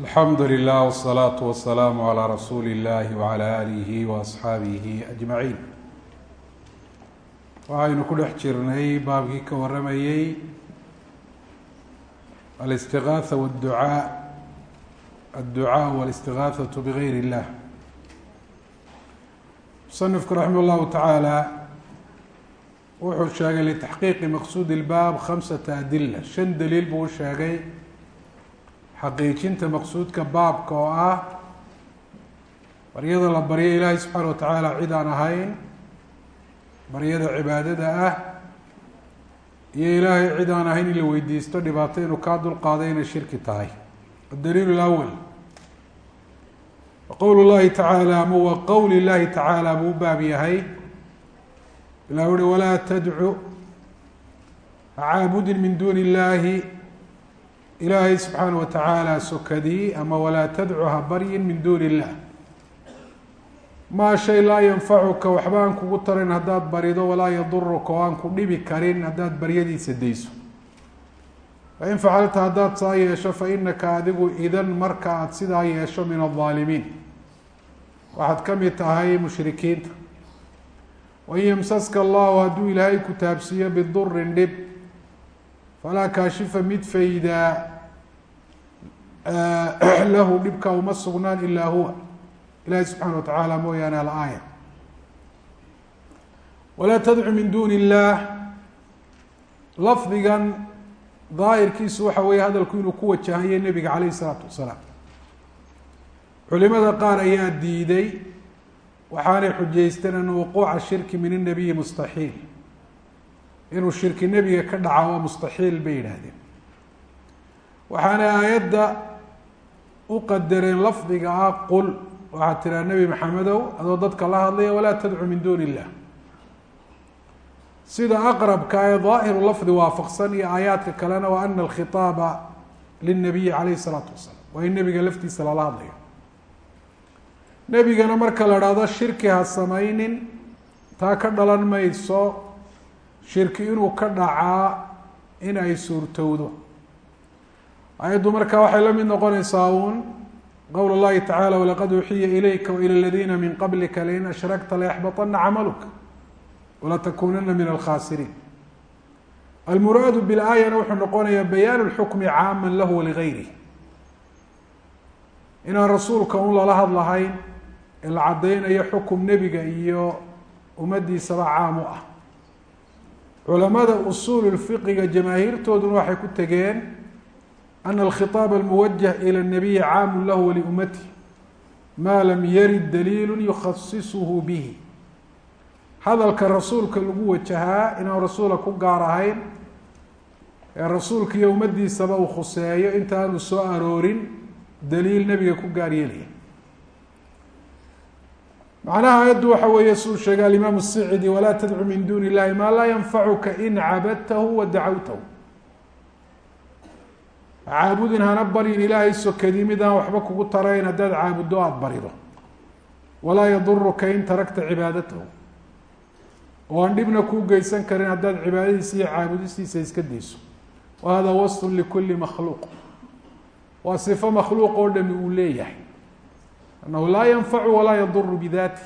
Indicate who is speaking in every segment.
Speaker 1: alxamdu lilah wsalaatu wasalaamu calaa rasuuli illahi wacala aalihi wa asxaabihi ajmaciin waxaynu ku dhex jirnay baabkii ka waramayey alistigaatha wاdducaa adducaa walistigaahatu bigayr illah. Musanifku raximah llahu tacaala wuxuu sheegay litaxqiiqi maqsuudi ilbaab khamsata adila shan daliil buu u sheegay xaqiijinta maqsuudka baabka oo ah baryada la baryo ilaahay subxaana wa tacaala cid aan ahayn baryada cibaadada ah iyo ilaahay cid aan ahayn in la weydiisto dhibaato inuu kaa dulqaaday inay shirki tahay. Adaliil wa qowl llahi tacaala ama wa qowli llahi tacaala buu baab yahay. Ilah uhi walaa tadcu caabudin min duuni illahi ilaahay subxaana wa tacaala sokadii ama walaa tadcu ha baryin min duuni illah maa shay laa yanfacuka waxba aan kugu tarin haddaad barido walaa yaduruka oo aan ku dhibi karin haddaad baryadiisa dayso. Fain facalta haddaad saa yeesho fa inaka adigu idan marka aada sidaa yeesho min aldaalimiin waxaad ka mid tahay mushrikiinta. Wain yamsaska allahu hadduu ilaahay ku taabsiiyo bidurin dhib falaa kaashifa mid faydaa lahu dhibka uma sugnaan ilaa huwa. Ilahi subxaana wa tacaala mooyaane alaaya walaa tadcu min duuni illaah. Lafdigan daahirkiisu waxa weeye hadalku inuu ku wajahanye nebiga calayh isalaatu wasalaam. Culimada qaar ayaa diiday waxaanay xujaysteen ana wuquuca shirki min innabiyi mustaxiil. Inuu shirki nebiga ka dhaca waa mustaxiil bay yidhaahdeen. Waxaanay aayadda u qadareen lafdiga ah qul waxaad tiraa nebi maxamedow adoo dadka la hadlaya walaa tadcu min duuni illah. Sida aqrabka ee daahiru lafdi waafaqsan iyo aayaadka kalena waa ana alkhitaaba lilnabiyi calayhi isalaatu wasalaam. Waa in nebiga laftiisa lala hadlayo. Nebigana marka la dhahdo shirki ha samaynin taa ka dhalan mayso shirki inuu ka dhacaa in ay suurtowdo ayaddu marka waxay la mid noqonaysaa uun qowl اllahi tacala walaqad uxiya ilayka wailى اladina min qablika lain ashrakta layaxbaطana camaluka walatakunana min alkhasiriin almuraadu bilaayana wuxuu noqonayaa bayaan اlxukmi caama lahu waligayri inaan rasuulka un lala hadlahayn ee la caddaynayo xukum nebiga iyo ummaddiisaba caam u ah culamada usuul fiqiga jamaahiirtooduna waxay ku tegeen ana alkhitaab almuwajah ila nabiyi caamu lahu waliummatih maa lam yarid daliilu yukhasisuhu bihi hadalka rasuulka lagu wajahaa inaan rasuula ku gaar ahayn ee rasuulka iyo ummaddiisaba uu khuseeyo intaanu soo aroorin daliil nebiga ku gaar yeelaya macnaha ayaddu waxa weeye suu sheegay alimaam الsicdi walaa tadcu min duni illahi maa laa yanfacuka in cabadtahu wa dacawtahu caabudin hana baryin ilaahay sokadii midaan waxba kugu tarayn haddaad caabuddo aada barido walaa yaduruka in tarakta cibaadatahu. Oo aan dhibna kuu geysan karin haddaad cibaadadiisa iyo caabudistiisa iska dayso wa hada wasfu likuli makhluuq. Waa sifo makhluuq oo dhami uu leeyahay. Annahu laa yanfacu walaa yaduru bidaati.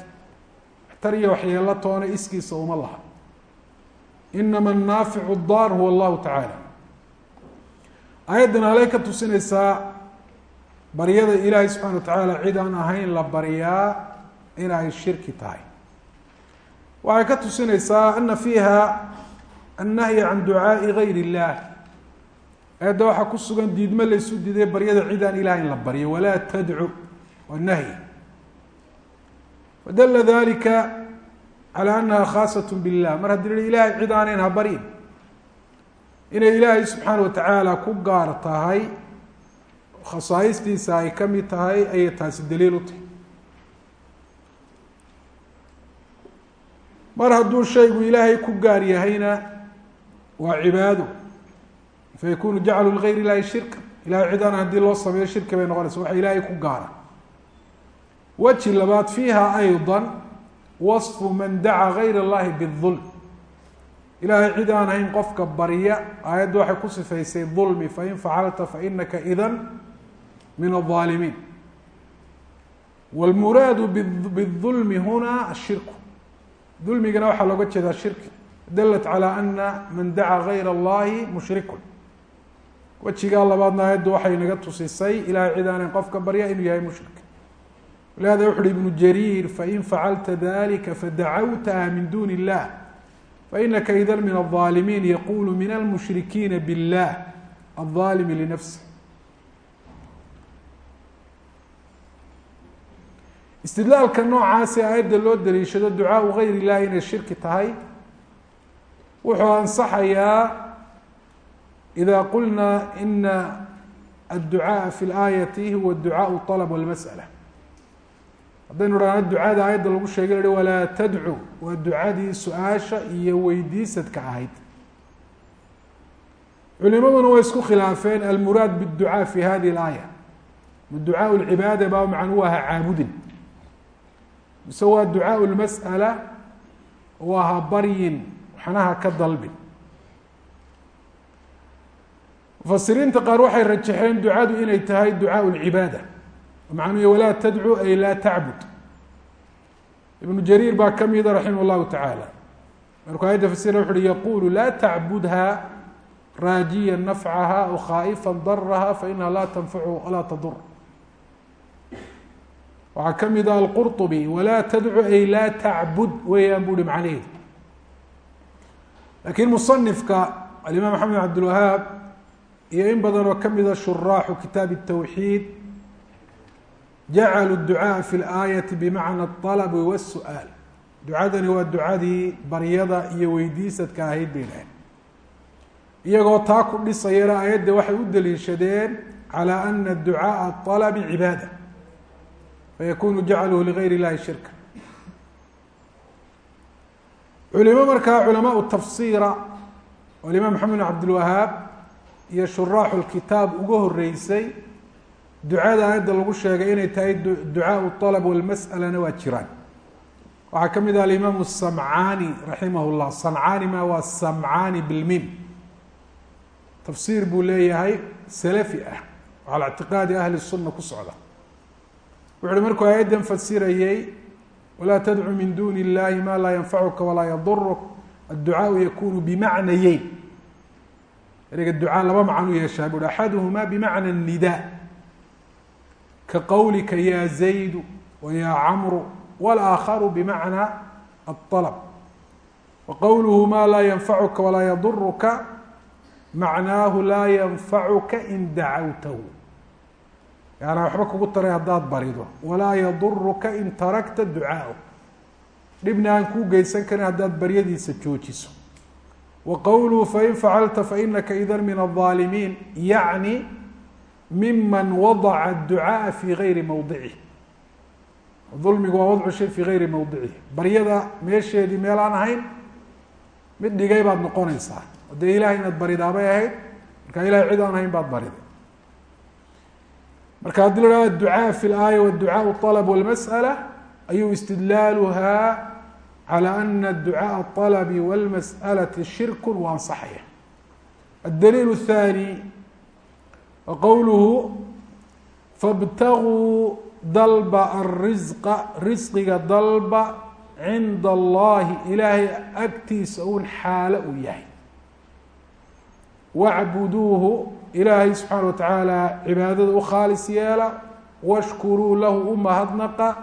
Speaker 1: Waxtar iyo waxyeelo toona iskiisa uma laha. Inama annaaficu daar huwa allahu tacaala aayaddan haley ka tusinaysaa baryada ilaahay subxana wa tacaala cid aan ahayn la baryaa in ay shirki tahay. Waxay ka tusinaysaa ana fiiha annahya can ducaai gayr illah. Eedda waxaa ku sugan diidmo laysu diiday baryada cid aan ilaah in la baryo walaa tadcu waa nahyi. Fadala dalika calى anaha khaasat billah. Mar haddii la ilahay cid aanayn ha baryin inay ilaahay subxaana watacaala ku gaar tahay khasaa'istiisa ay ka mid tahay ayay taasi daliil u tahay. Mar hadduu shaygu ilaahay ku gaar yahayna waa cibaado. Fayakuunu jaclu ligayr ilaahi shirka. Ilahay cid aan haddii loo sameeyo shirki bay noqonaysa. Waxa ilaahay ku gaara. Weji labaad fiiha ayda wasfu man dacaa gayr allahi biاlظulm ilaahay cid aan ahayn qofka barya aayadda waxay ku sifaysay dulmi fain facalta fainaka idan min الظaalimiin wاlmuraadu bالظulmi huna ashirku dulmigana waxaa looga jeedaa shirki dalat calى ana man dacaa gayr اllahi mushrikun wejigaa labaadna ayaddu waxay naga tusisay ilahay cid aanan qofka barya inuu yahay mushrik lihada wuxu uhi ibnu jariir fain facalta dalika fadacawtaha min duni illah fainaka ida min الظaalimiin yaqulu min almushrikiina biاllah الظaalimi linafsih istidlaalka noocaasi aayadda loo daliishado ducaau gayr illahi inay shirki tahay wuxuu ansaxayaa ida qulna ina adducaaءa fi اlaayati huwa ducaaء طalb wاlmasأla haddaynu dhahno ducada aayadda lagu sheegay lahi walaa tadcu waa ducadii su-aasha iyo weydiisadka ahayd culimaduna way isku khilaafeen almuraad bالducaa fi hadihi اlaaya ma ducaaء اlcibaada ba macnuu aha caabudin mise waa ducaaء اlmasأala oo aha baryin waxnaha ka dalbin mufasiriinta qaar waxay rajaxeen ducadu inay tahay ducaaء اlcibaada macnuhu walaa tadcu ay laa tacbud ibnu jariir baa ka mida raximah اllahu tacaala markuu ayadda fasira wuxu uhi yaqulu laa tacbudha raajiya nafcaha aw khaaئifa daraha fainaha laa tanfacu walaa tadur waxaa ka mida alqurطbi walaa tadcu ay laa tacbud weeyaan bu uhi macnaheedu lakin musanifka alimaam maxamed bin abdilwahaab iyo in badan oo kamida shuraaxu kitaab الtawxiid jacaluu ducaaءa fi اlaayati bimacna الطalb wالsu'aal ducadani waa ducadii baryada iyo weydiisadka ahayd bay dhahen iyagoo taa ku dhisayana ayadda waxay u daliishadeen calى ana ducaaءa الطalbi cibaada fayakunu jacluhu ligayr اllahi shirka culimo markaa culamaء tafsira oo imaam maxamed bin cabdilwahaab iyo shuraaxu lkitaab uga horeysay ducada aayadda lagu sheegay inay tahay ducaaء الطalb wاlmasأalana waa jiraan waxaa ka mid ah alimaamu samcaani raximah اllah samcaani ma waa samcaani bilmim tafsiir buu leeyahay salafi ah oo calى اctiqaadi ahli الsuna ku socda wuxu uhi markuu aayaddan fasirayey walaa tadcu min duni اllahi ma laa yanfacuka walaa yaduruk adducaaءu yakunu bimacnayeyn ereyga ducaa laba macnu yeeshaa buuhi axaduhuma bimacna الnida ka qowlika ya zaydu wa ya camru wاlaakharu bimacna الطalb wa qowluhu ma laa yanfacuka walaa yaduruka macnaahu laa yanfacuka in dacawtahu yaana waxba kugu taray haddaad barido walaa yaduruka in tarakta ducaaء dhibna aan kuu geysan karin haddaad baryadiisa joojiso wa qowluhu fain facalta fainaka ida min الظaalimiin yacni miman wadaca الducaaءa fi gayri mowdicih dulmigu waa wadcu shay fi gayri mowdicih baryada meesheedii meel aan ahayn mid dhigay baad noqonaysaa dee ilahay inaad baridaabay ahayd markaa ilahay cid aan ahayn baad bariday marka haddii la hahdo ducaa fi اlaaya wducaaء الطalb wاlmasأla ayuu istidlaaluha calى ana ducaaء الطalb wاlmasأlaةi shirk wa ansaxaya الdaliil الثanي qowluhu fabtaguu dalba arisqa risqiga dalba cinda allahi ilaahay agtiisa uun xaalo uu yahay wacbuduuhu ilaahay subxaana wa watacaala cibaadada u khaalis yeela washkuruu lahu u mahadnaqa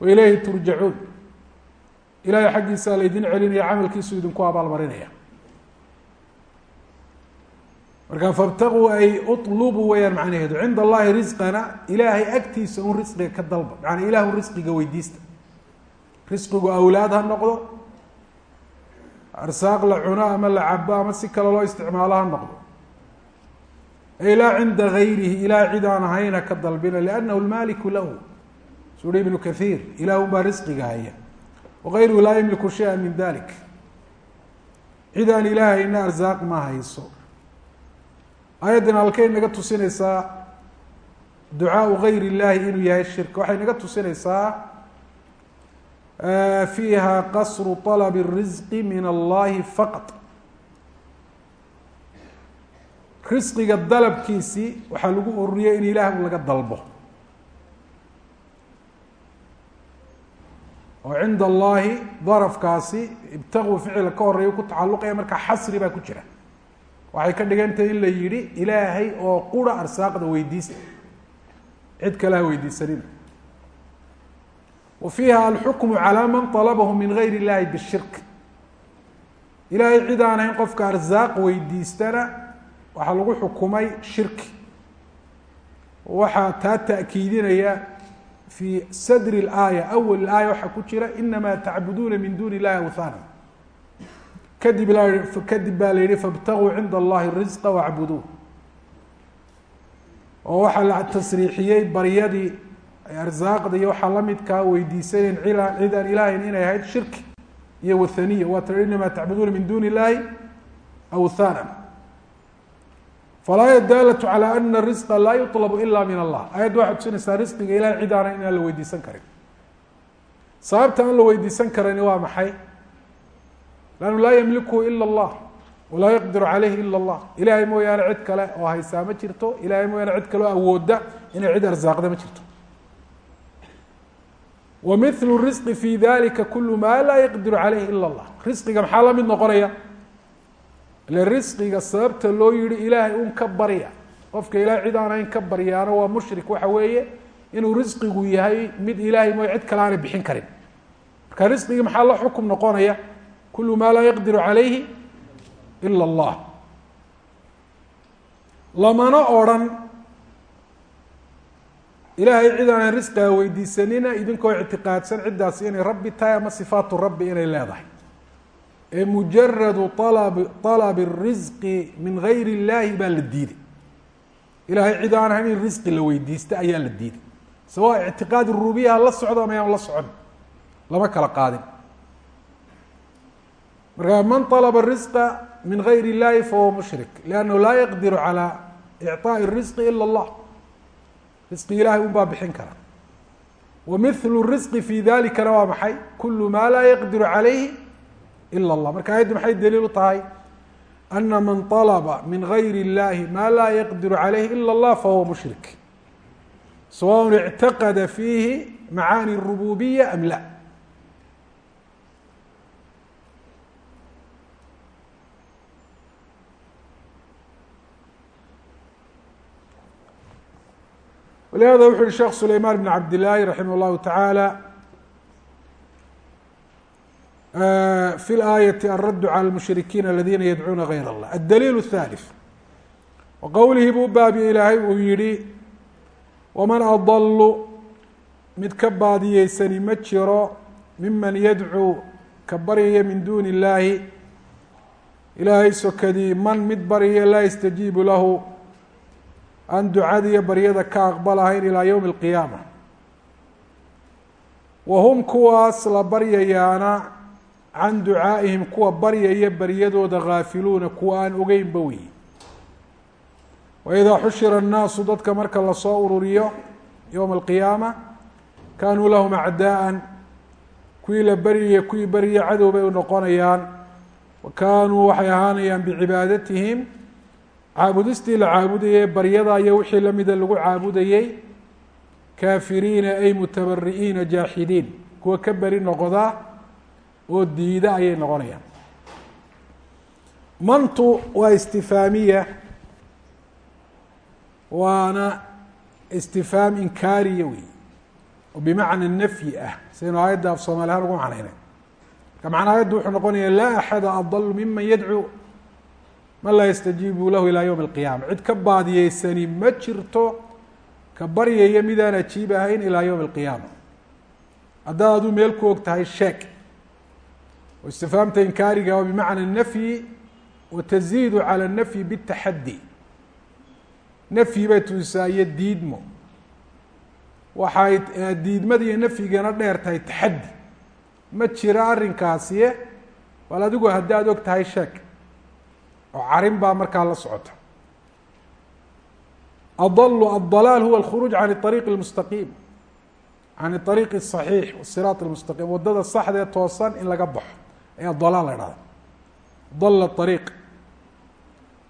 Speaker 1: wa ilayhi turjacuun ilahay xaggiisaa laydin celinaya camalkiisu idinku abaalmarinaya marka fabtaguu ay uطlubuu weyaan macnaheedu. Cinda allahi risqana ilaahay agtiisa un risqiga ka dalba. Macanaa ilahu risqiga weydiista. Risqigu awlaad ha noqdo. Arsaaq la cuno ama la cabo ama si kale loo isticmaalo ha noqdo. Ay laa cinda gayrihi ilaah cid aan ahayna ka dalbina liannahu lmaaliku lahu. Suu hi ibnu kathiir ilah un baa risqiga haya. Wagayruhu laa yamliku shaya min dalik cid aan ilaahayna arsaaq ma hayso ayaddan halkay naga tusinaysaa ducaau gayr illahi inuu yahay shirka waxay naga tusinaysaa fiiha qasru طalb الrisqi min allahi faqط risqiga dalabkiisii waxaa lagu ururiyey in ilaah laga dalbo oo cinda allahi darafkaasi ibtaguu ficila ka horeeya ku tacaluqaya markaa xasri baa ku jira waxay ka dhigantahay in la yidhi ilaahay oo qura arsaaqda weydiista. Cid kale ha weydiisanina wa fiiha alxukmu calaa man طalabahu min gayr illahi bishirk. Ilaahay cid aan ahayn qofka arsaaq weydiistana waxaa lagu xukumay shirki waxaa taa ta'kiidinaya fi sadri اlaaya awal aaya waxaa ku jira inama tacbuduuna min duni illahi awthana kadib kadib baa la yihi fabtaguu cinda allahi risqa wacbuduuh oo waxaa la tasriixiyey baryadii arsaaqda iyo waxaa la midkaa ah, weydiisaneen cilaan cid aan ilaahayn inay ahayd shirki iyo wathaniya. Waa tira inamaa tacbuduuna min duuni illaahi awthana falaa yadaalatu calaa ana risqa laa yulabu ila min allah. Aayadda waxay tusinaysaa risqiga ilahay cid inaan la weydiisan karin. Sababta aan la weydiisan karani waa maxay? Lannu laa yamlikuhu ila allah walaa yaqdiru caleyhi ila allah. Ilahay mooyaane cid kale oo haysaa ma jirto ilahay mooyaane cid kale oo awooda inay cid arsaaqda ma jirto. Wa mithlu risqi fi dalika kulu ma laa yaqdiru caleyhi ila allah. Risqiga maxaa la mid noqonaya? Ile risqiga sababta loo yihi ilaahay un ka barya qofka ilahay cid aan ka baryaana waa mushrik waxa weeye inuu risqigu yahay mid ilaahay mooya cid kale aanay bixin karin. Marka risqigii maxaa la xukum noqonaya kulu ma laa yaqdiru calayhi ila allah lamana odrhan ilaahay cid aanan risqiga weydiisanina idinkoo ictiqaadsan ciddaasi inay rabbi tahay ama sifaatu rabbi inay leedahay ee mujaradu alab alabi risqi min gayr illahi baa la diiday ilahay cid aan in risqi la weydiista ayaa la diiday sawa ictiqaad rububiyaha la socdo ama yaan la socon lama kala qaadin marka man alaba risqa min gayr illahi fahuwa mushrik liannahu laa yaqdiru calى icطaaءi risqi ila allah risqi ilahay un baa bixin kara wa mithlu risqi fi dalikana waa maxay kulu ma laa yaqdiru calayhi ila allah marka ayaddu maxay daliil u tahay ana man alaba min gayr illahi ma laa yaqdiru calayhi ila allah fahuwa mushrik sawaء اctaqada fiihi macaani الrububiya am la walihada wuxu uhi sheekh sulayman bn cabd illaahi raximah اllahu taعaalى fi اlآayaةi alradd calى اlmushrikiin aladina yadcuuna gayr اllah aلdaliil الثالث waqowlihi buu baabi ilaahay uu yihi waman adalu mid ka baadiyeysani ma jiro miman yadcuu ka baryaya min duuni illaahi ilaahay sokadii man mid baryaya laa yastajiibu lahu aan ducadiiyo baryada ka aqbalahayn ilaa yowmi alqiyaama. Wa hum kuwaas la baryayaana can ducaa'ihim kuwa baryaya baryadooda gaafiluuna kuwa aan ogeynba wey waidaa xushira annaasu dadka marka la soo ururiyo yowma alqiyaama kaanuu lahum acdaa'an kuwii la beryaya kuwii berya cadow bay u noqonayaan wa kaanuu waxay ahaanayaan bicibaadatihim caabudistii la caabudayey baryada iyo wixii lamida lagu caabudayey. Kaafiriina ay mutabari'iina jaaxidiin kuwa ka beri noqda oo diida ayay noqonayaan. Mantu waa istifaamiya waana istifhaam inkaariya wey oo bimacna nafyi ah. Sidaynu aayadda af soomaali ahaan ugu macnaynay marka macna aayaddu wuxuu noqonaya laa axada adal miman yadcuu man laa yastajiibu lahu ilaa yowmi alqiyaama. Cid ka baadiyeysani ma jirto ka baryaya midaan ajiib ahayn ilaa yowmi alqiyaama. Haddaad aduu meel ku og tahay sheeg. Oo istifhaamta inkaariga waa bimacna nafyi wa taziidu cala nafyi bitaxaddi nafyi bay tusisaa iyo diidmo waxay diidmada iyo nafyigana dheer tahay taxaddi. Ma jira arrinkaasiye? Bal adigu haddaad og tahay sheeg oo carin baa markaa la socota adalu adalaal huwa alkhuruuj can ariiq اlmustaqiim can ariiq الصaxiix wasiraaط اlmustaqiim waddada saxdee toosan in laga baxo ayaa dalaal la dhahda dala ariiq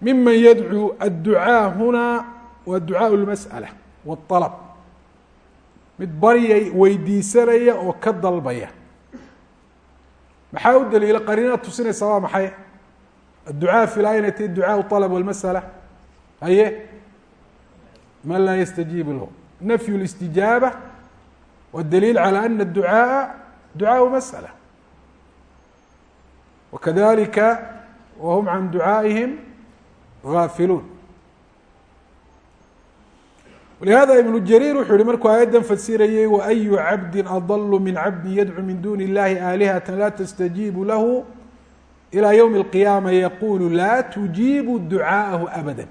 Speaker 1: miman yadcuu adducaa hunaa waa ducaaء اlmasأala wالطalb mid baryay weydiisanaya oo ka dalbaya maxaa u daliila qariinada tusinaysa waa maxay adducaa fi laa inay tahi ducaaء طalb wاlmasأala haye man laa yastajiibu lahu nafyu اlistijaaba wاdaliil calى ana الducaaءa ducaaء masأala wakadalika whm can ducaaئihim gaafiluun walihada ibnu jariir wuxuu yihi markuu aayaddan fasirayey waayu cabdi adalu min cabdi yadcu min duni اllahi aalihata la tastajiibu lahu ilى ywmi اlqiyaama yaqulu laa tujiibu ducaaءahu abada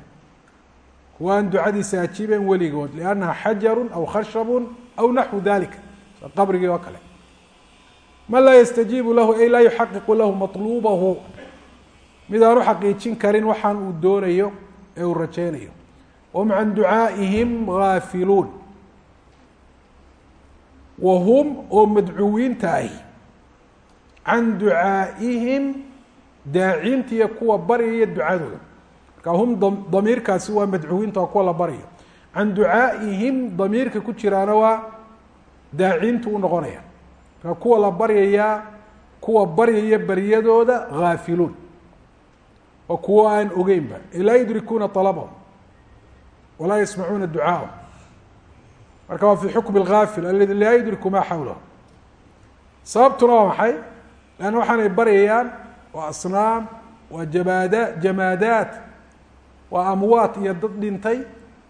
Speaker 1: kuwa aan ducadiisa ajiibeen weligood liannaha xajaru aw khashabu aw naxwu dalika qabrigii oo kale man laa yastajiibu lahu ay laa yuxaqiqu lahu maطluubahu mid aan u xaqiijin karin waxaan uu doonayo ee uu rajeynayo whm can ducaaئihim gaafiluun wa hum oo madcuwiinta ahi can ducaa'ihim daacinta iyo kuwa baryaya iyo ducadooda. Marka hum damiirkaasi waa madcuwiinta waa kuwa la baryo can ducaaihim damiirka ku jiraana waa daacintu u noqonaya marka kuwa la baryayaa kuwa baryaya baryadooda haafiluun oo kuwo aan ogeynba ee laa yudrikuuna alabahum walaa yasmacuuna ducaahum marka waa fi xukmi algaafil aladi laa yudriku maa xawlahu sababtuna waa maxay? Leanna waxaanay baryayaan waa asnaam waa jamaada jamaadaat. Waa amwaat iyo dad dhintay.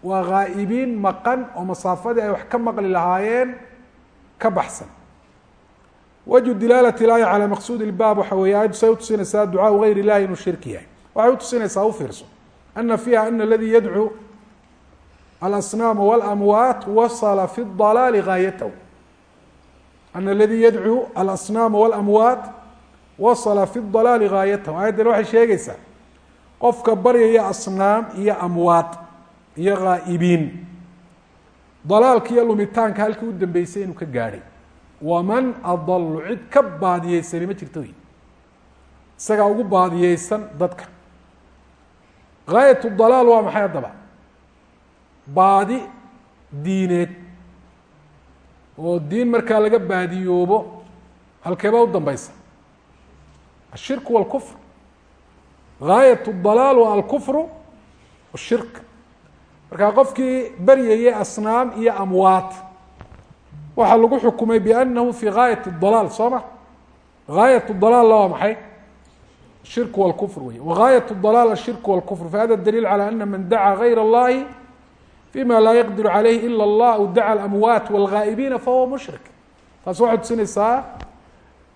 Speaker 1: Waa ghaa'ibiin maqan oo masaafadii ay wax ka maqli lahaayeen ka baxsan. Wajhu dilaalati ilaahi calaa maqsuud ilbaab waxa weeye aayaddu say utusinaysaa ducaau gayr illahi inuu shirki yahay. Waxay utusinaysaa u fiirso. Ana fiiha ana aladii yadcuu alasnaama walamwaat wasala fi dalaali gaayatahu ana aladii yadcuu alasnaama walamwaat wasala fi اdalaali gaayatahu ayaddani waxay sheegaysaa qofka baryaya asnaam iyo amwaad iyo gaa'ibiin dalaalka iyo lumitaanka halkii u dambeysay inuu ka gaadhay. Waman adalu cid ka baadiyeysani ma jirto wey isagaa ugu baadiyeysan dadka. Gaayat dalaal waa maxay haddaba? Baadi diineed. Oo diin markaa laga baadiyoobo halkeeba u dambeysa ashirku walkufr gaayat dalaal waa alkufru washirk markaa qofkii baryayay asnaam iyo amwaat waxaa lagu xukumay bianahu fi gaayat dalaal soo ma gaayat dalaalna waa maxay shirk wاlkfr wey wgaayat dalaal ashirk wاlkfr fahada daliil calى ana man dacaa gayr اllahi fima laa yaqdir calayh ila اllah aw daca alamwaat wاlgaa'ibiina fahuwa mushrik taas waxay tusinaysaa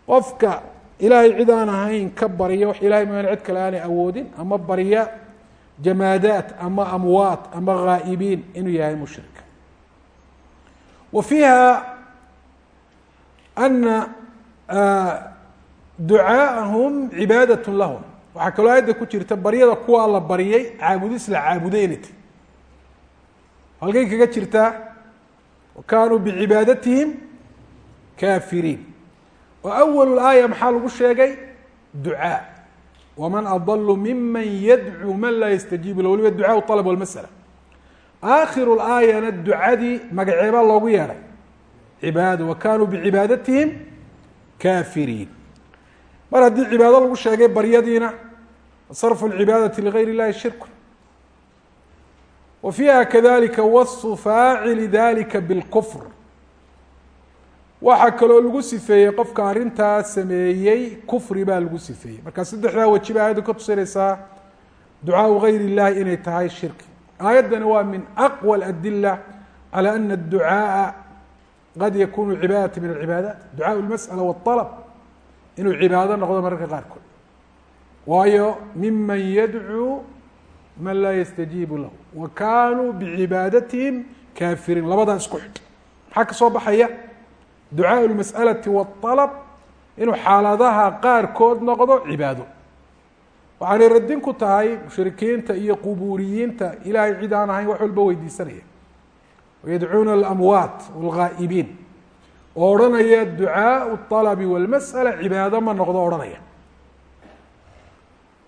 Speaker 1: qofka ilaahay cid aan ahayn ka barya wax ilahay mooyaane cid kale aanay awoodin ama barya jamaadaat ama amwaat ama gaa'ibiin inuu yahay mushrik. Wa fiiha ana ducaaءahum cibaadaة lahum. Waxaa kaloo aayadda ku jirta baryada kuwa la baryay caabudis la caabuday inay tahy halkay kaga jirtaa wa kaanuu bicibaadatihim kaafiriin wal aaya maxaa lagu sheegay? Ducaa. Waman adalu miman yadcuu man laa yastajiibu la waliba ducaa alb wlmasala aakhiru aayana ducadii magaceebaa loogu yeedhay cibaad wa kanuu bicibaadatihim kaafiriin. Mar haddii cibaado lagu sheegay baryadiina sarfu lcibaadati ligayr اllahi shirku wa fiiha kadalika wasu faacili dalika bilkufr waxaa kaloo lagu sifeeyey qofka arrintaa sameeyey kufri baa lagu sifeeyey marka saddexdaa weji ba aayaddu ka tusinaysaa ducaau gayr اllahi inay tahay shirki aayaddani waa min aqwى اadila calى ana الducaaءa qad yakunu cibaadata min alcibaadaat ducaaء اlmasأla wالطalb inuu cibaado noqdo mararka qaarkood waayo miman yadcuu man laa yastajiibu lahu wa kaanuu bicibaadatihim kaafiriin labadaa isku xidh maxaa ka soo baxaya ducaaء اlmasأalaةi wالطalb inuu xaaladaha qaarkood noqdo cibaado waxaanay radin ku tahay mushrikiinta iyo qubuuriyiinta ilaahay cid aan ahayn wax walba weydiisanaya wayadcuuna alamwaat wاlgaa'ibiin oo odhanaya ducaaء الطalbi wاlmasأla cibaado ma noqdo odhanaya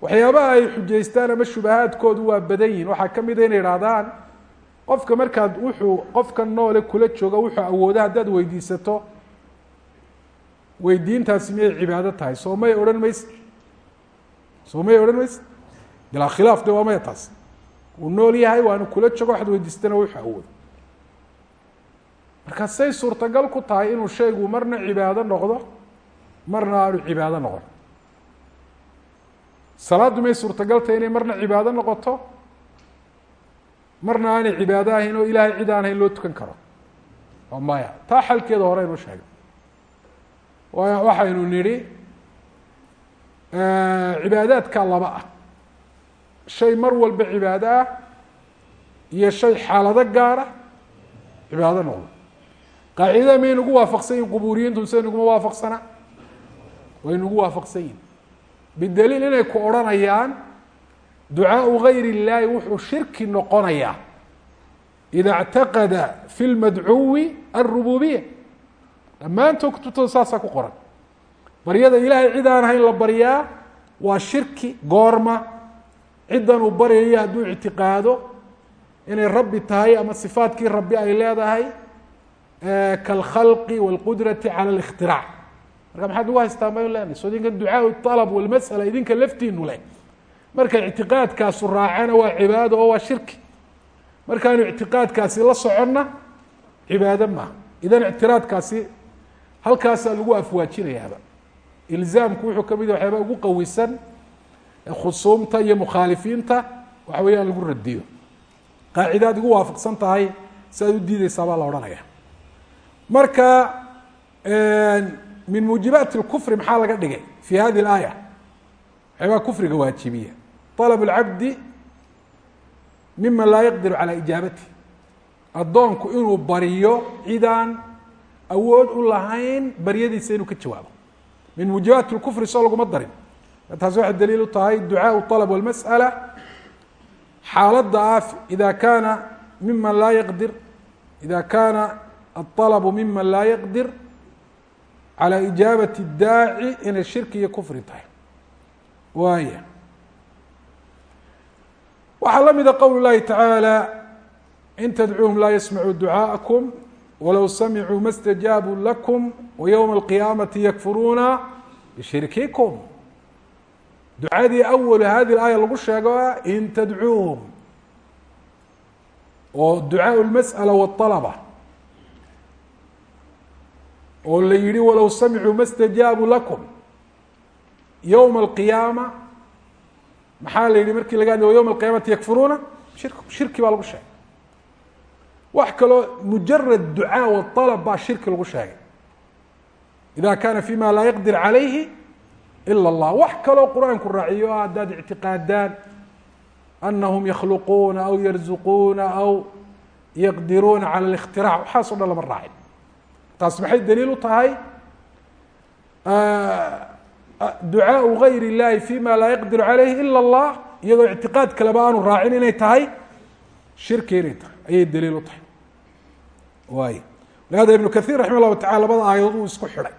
Speaker 1: waxyaabaha ay xujaystaan ama shubahaadkoodu waa badan yihin waxaa ka mida inay idhahdaan qofka markaad wuxuu qofka noole kula jooga wuxuu awooda haddaad weydiisato weydiintaasi miyay cibaado tahay? Soo may odhan mayse soo may odhan mayse bilaa khilaaf de waa maya taas. Uu nool yahay waanu kula joogo waxaad weydiisatana wuxuu awoodo marka say suurtagal ku tahay inuu shaygu marna cibaado noqdo marna aanu cibaado noqon. Salaaddu may suurtagal tahay inay marna cibaado noqoto marna aanay cibaado ahayn oo ilaahay cid aan hayn loo tukan karo. Oo maya. Taa xalkeeda hore aynu sheegay waxaynu nidhi cibaadaadka laba ah shay mar walba cibaado ah iyo shay xaalado gaara cibaado noqdo qaacidada may nagu waafaqsan yihin qubuuriyiintu se naguma waafaqsana way nagu waafaqsan yihin bidaliil inay ku odhanayaan ducaau gayr اllaahi wuxuu shirki noqonayaa ida اctaqada fi lmadcuwi aلrububiya dhammaantood kutubtooda saasaa ku qoran baryada ilaahay cid aan hayn la baryaa waa shirki goorma ciddan uu baryayo hadduu ictiqaado inay rabbi tahay ama sifaadkii rabbi ay leedahay kaalkhalqi wاlqudrati cala اlاkhtiraac marka maxaad ugu haystaan baynu leenahay so idinkan ducaau alab walmasala idinka laftiinu leh marka ictiqaadkaasu raacana waa cibaado oo waa shirki markaanu ictiqaadkaasi la soconna cibaado maaha idan ictiraadkaasi halkaasaa lagu afwaajinayaaba ilzaamku wuxuu kamid yahay waxyaaba ugu qawisan khusuumta iyo mukhaalifiinta waxa weeyaan lagu radiyo qaacidaad igu waafaqsan tahay si aad u diideysaa baa la odhanaya marka min muujibaati اlkufri maxaa laga dhigay fi hadi اlaaya waxyaabaa kufriga waajibiya طalb اlcabdi mima laa yaqdiru calى ijaabati addoonku inuu baryo cidaan awood u lahayn baryadiisa inuu ka jawaabo min muujibaati اlkufri soo laguma darin taasi waxay daliil u tahay ducaaء طalb wاlmasأala xaaladda ah ida kaana miman laa yaqdir ida kaana aلطalb miman laa yaqdir calى ijaabati اdaaci inay shirki iyo kufri tahay waaya waxaa la mida qowl اllahi tacaalى in tadcuuhum laa yasmacuu ducaaءakum walow samicuu ma اstajaabuu lakum waywma اlqiyaamati yakfuruuna bishirkikum ducadii awal hadi aaya lagu sheego in tadcuuhum oo ducaaء اlmasأla wالطalba oo la yihi walow samicuu ma اstajaabuu lakum yowma alqiyaama maxaa la yihi markii laga hadlay yowma alqiyamati yakfuruuna shirk shirki baa lagu sheegay wax kaloo mujarad ducaa waطalab baa shirki lagu sheegay ida kana fi ma laa yaqdir calayhi ila اllah wax kaloo qur-aanku raaciyo ah haddaad ictiqaadaan anahum yakhluquuna aw yarzuquuna aw yaqdiruuna cala اlاkhtirac waxaas o dhan lama raacin taas maxay daliil u tahay ducaaءu gayr اllahi fima laa yaqdiru calayhi ila اllah iyadoo ictiqaad kaleba aanu raacin inay tahay shirki inay tahay ayay daliil u tahay waay lihada ibnu kahiir raxima llahu tacala labada aayadood uu isku xidhay.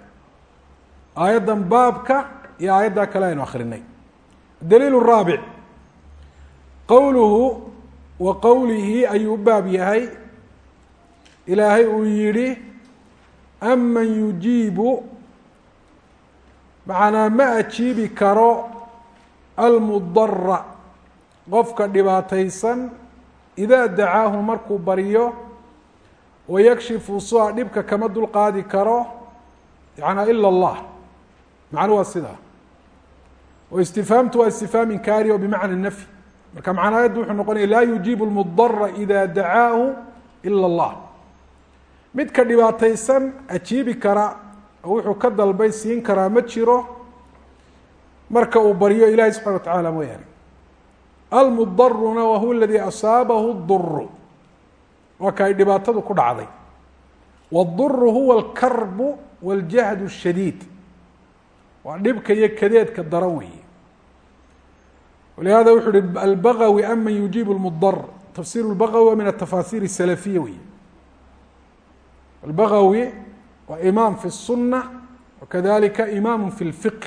Speaker 1: Aayaddan baabka iyo aayaddaa kale aynu akrinay daliil raabic. Qowluhu wa qowlihi ayuu baab yahay. Ilaahay uu yihi aman yujiibu macnaa ma ajiibi karo almudara qofka dhibaataysan idaa dacaahu markuu baryo wayakshifu sua dhibka kama dulqaadi karo yanaa ila اllah macnu waa sidaa oo istifhaamtu waa istifhaam inkaari oo bimacna nafy marka macna ayaddu wuxuu noqonaya laa yujiibu lmudara ida dacaahu ila اllah midka dhibaataysan ajiibi kara oo wuxuu ka dalbay siin karaa ma jiro marka uu baryo ilahi subxana wa tacaala mooyaane almudaruna wa huwa aladii asaabahu duru waa ka ay dhibaatadu ku dhacday wاduru huwa alkarbu waاljahd الshadiid waa dhibka iyo kadeedka daran weeye walihada wuxuu uhi albagawi aman yujiib اlmudar tafsir اlbagawi min atafasir الsalafiya weeye albagawi waa imaam fi الsuna wakadalika imaam fi اlfiqh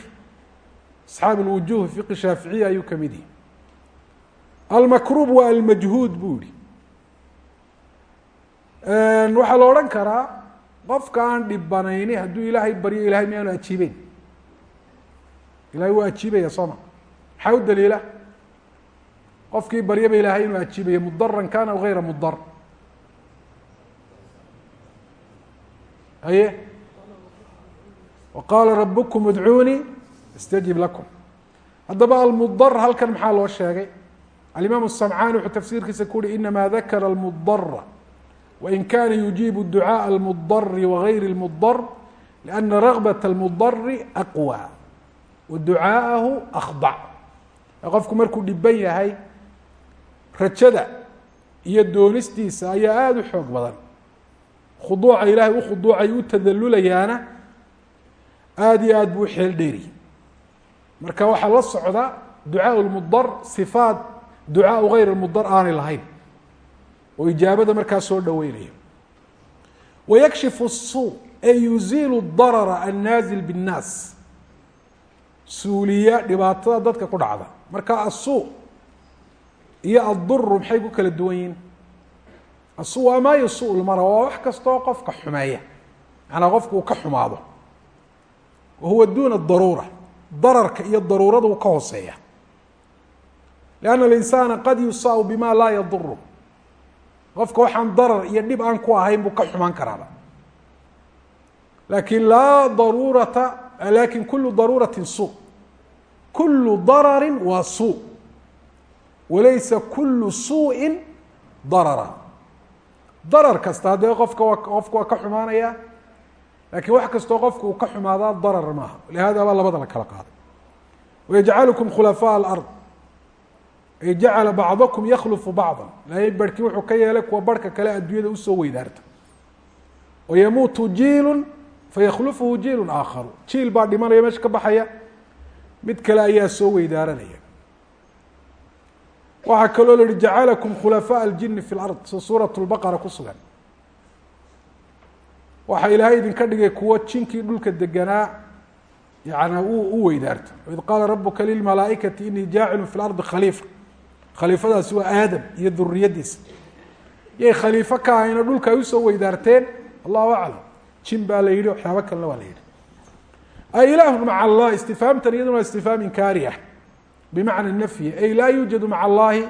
Speaker 1: asxaab lwujuh fiqi shaaficiya ayuu ka mid yihi almakruub waa almajhuud buu yihi waxaa la odhan karaa qofka aan dhibanayni hadduu ilaahay baryo ilahay miyaanu ajiibeyn ilahay waa ajiibaya soo ma? Maxaa u daliila? Qofkii baryaba ilaahay inuu ajiibayo mudaran kana aw gayra mudar. Haye? Waqaala rabkum udcuunii astajib lakum. Haddaba almudar halkan maxaa loo sheegay? Alimaam الsamcani wuxuu tafsiirkiisa ku uhi inama dakara almudara wain kana yujiibu ducaaء almudari wagayri اlmudar liأna ragbaة اlmudari aqwى wa ducaaءahu akضc qofku markuu dhiban yahay rajada iyo doonistiisa ayaa aada u xoog badan khuduuca ilaahay u khuduucay u tadalulayaana aada iyo aad buu xeel dheeri marka waxaa la socda ducaaء اlmudar صifaat ducaaء gayr اlmudar aanay lahayn oo ijaabada markaa soo dhaweynaya wayakshifu الsuu ee yuziilu darara annaazil bالnaas suuliya dhibaatada dadka ku dhacda marka asuu iyo adduru maxay ku kala duwan yihin asuu waa maa yasuu lmara waa wax kastoo qofka xumeeya macnaa qofku uu ka xumaado wa huwa duna daruura dararka iyo daruurada uu ka hooseeya lianna alinsaana qad yusaau bima laa yaduru qofka waxaan darar iyo dhib aan ku ahayn buu ka xumaan karaaba. Lakin laa daruurata laakiin kulu daruurati suu. Kulu darari waa suu. Walaysa kulu suuءi darara. Darar kasta haddee qofka waa qofka waa ka xumaanaya laakiin wax kastoo qofka uu ka xumaadaa darar maaha. Lihada baa labada la kala qaaday. Wayajcalukum khulafaaء alard ay jacala bacdakum yaklufu bacda ilahay barhkii wuxuu ka yeelay kuwa barhka kale adduunyada usoo weydaarta wayamuutu jiilu fayakhlufuhu jiilu aakharu jiil baa dhimanaya meesha ka baxaya mid kale ayaa soo weydaaranaya waxaa kaloo la yihi jacalakum khulafaaء اljini fi lard si suuraة اlbaqara ku sugan waxaa ilaahay idinka dhigay kuwo jinkii dhulka deganaa yana u weydaarta id qaala rabuka lilmalaaئikati inii jaacilu fi lardi khaliifa khaliifadaasi waa aadam iyo duriyadiisa yay khaliifo ka ahayna dhulka ay u soo weydaarteen allahu aclam. Jin baa la yihi waxyaabo kalena waa la yihi ailaahu maca allah istifhaamtan iyaduna waa istifhaam inkaari ah. Bimacna nafyi ay laa yuujadu maca allahi